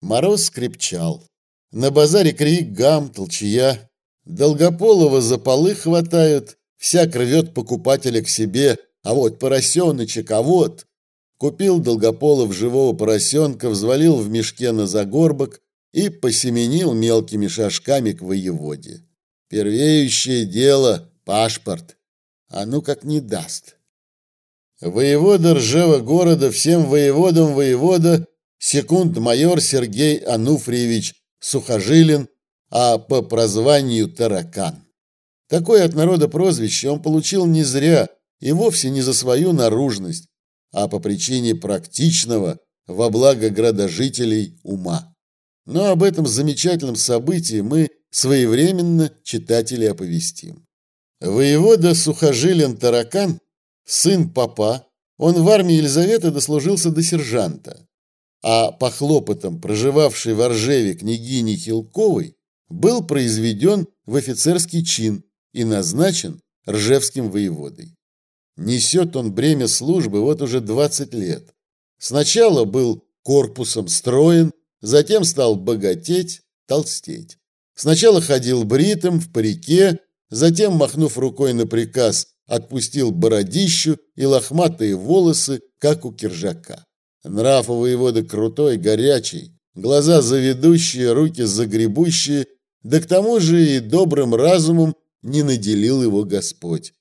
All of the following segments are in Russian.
Мороз скрипчал. На базаре крик, гам, толчья. Долгополого за полы хватают, всяк рвет покупателя к себе, а вот поросеночек, а вот. Купил Долгополов живого поросенка, взвалил в мешке на загорбок и посеменил мелкими шажками к воеводе. Первеющее дело — пашпорт. А ну как не даст. Воевода Ржева города, всем воеводам воевода, секунд-майор Сергей Ануфриевич Сухожилин, а по прозванию Таракан. Такое от народа прозвище он получил не зря и вовсе не за свою наружность, а по причине практичного во благо градожителей ума. Но об этом замечательном событии мы своевременно читатели оповестим. Воевода Сухожилин Таракан, сын папа, он в армии Елизаветы дослужился до сержанта а по хлопотам проживавшей в Оржеве княгини Хилковой был произведен в офицерский чин и назначен ржевским воеводой. Несет он бремя службы вот уже 20 лет. Сначала был корпусом строен, затем стал богатеть, толстеть. Сначала ходил бритым в парике, затем, махнув рукой на приказ, отпустил бородищу и лохматые волосы, как у киржака. Нрав у воеводы крутой, горячий, глаза заведущие, руки загребущие, да к тому же и добрым разумом не наделил его Господь.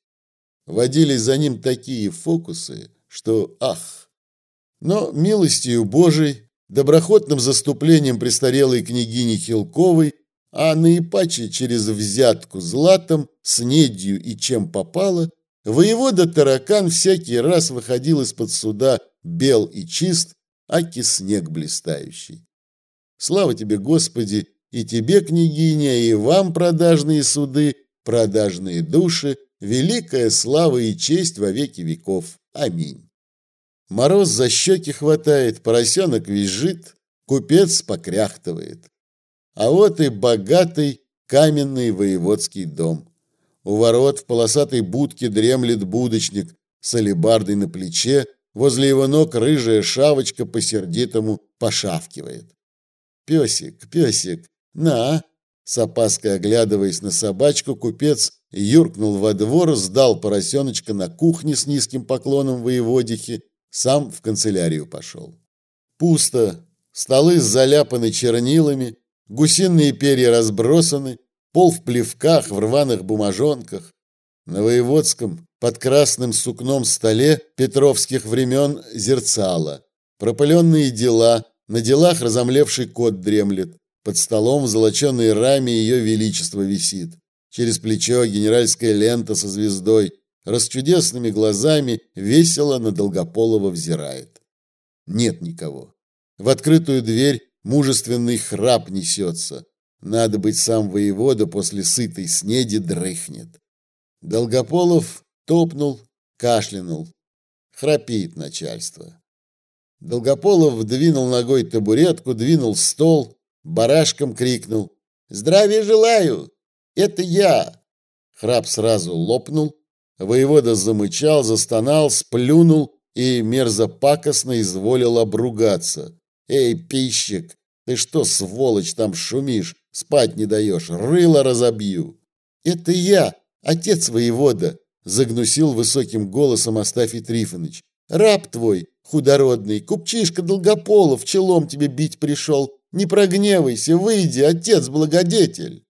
Водились за ним такие фокусы, что ах! Но милостью Божией, доброхотным заступлением престарелой княгини Хилковой, а наипаче через взятку златом, снедью и чем попало, воевода Таракан всякий раз выходил из-под суда бел и чист, аки снег блистающий. Слава тебе, Господи, и тебе, княгиня, и вам, продажные суды, продажные души, великая слава и честь во веки веков. Аминь. Мороз за щеки хватает, поросенок визжит, купец покряхтывает. А вот и богатый каменный воеводский дом. У ворот в полосатой будке дремлет будочник с алебардой на плече, Возле его ног рыжая шавочка по-сердитому пошавкивает. «Песик, песик, на!» С опаской оглядываясь на собачку, купец юркнул во двор, сдал поросеночка на кухне с низким поклоном воеводихи, сам в канцелярию пошел. Пусто, столы заляпаны чернилами, гусиные перья разбросаны, пол в плевках, в рваных бумажонках. На воеводском под красным сукном столе петровских времен зерцало. Пропыленные дела, на делах разомлевший кот дремлет. Под столом в золоченой раме ее величество висит. Через плечо генеральская лента со звездой. Расчудесными глазами весело на Долгополова взирает. Нет никого. В открытую дверь мужественный храп несется. Надо быть сам воевода после сытой снеди дрыхнет. Долгополов Топнул, кашлянул. Храпит начальство. Долгополов двинул ногой табуретку, двинул стол, барашком крикнул. «Здравия желаю! Это я!» Храп сразу лопнул. Воевода замычал, застонал, сплюнул и мерзопакостно изволил обругаться. «Эй, пищик, ты что, сволочь, там шумишь? Спать не даешь, рыло разобью!» «Это я, отец воевода!» Загнусил высоким голосом Астафий Трифонович. Раб твой, худородный, купчишка Долгополов, челом тебе бить пришел. Не прогневайся, выйди, отец-благодетель.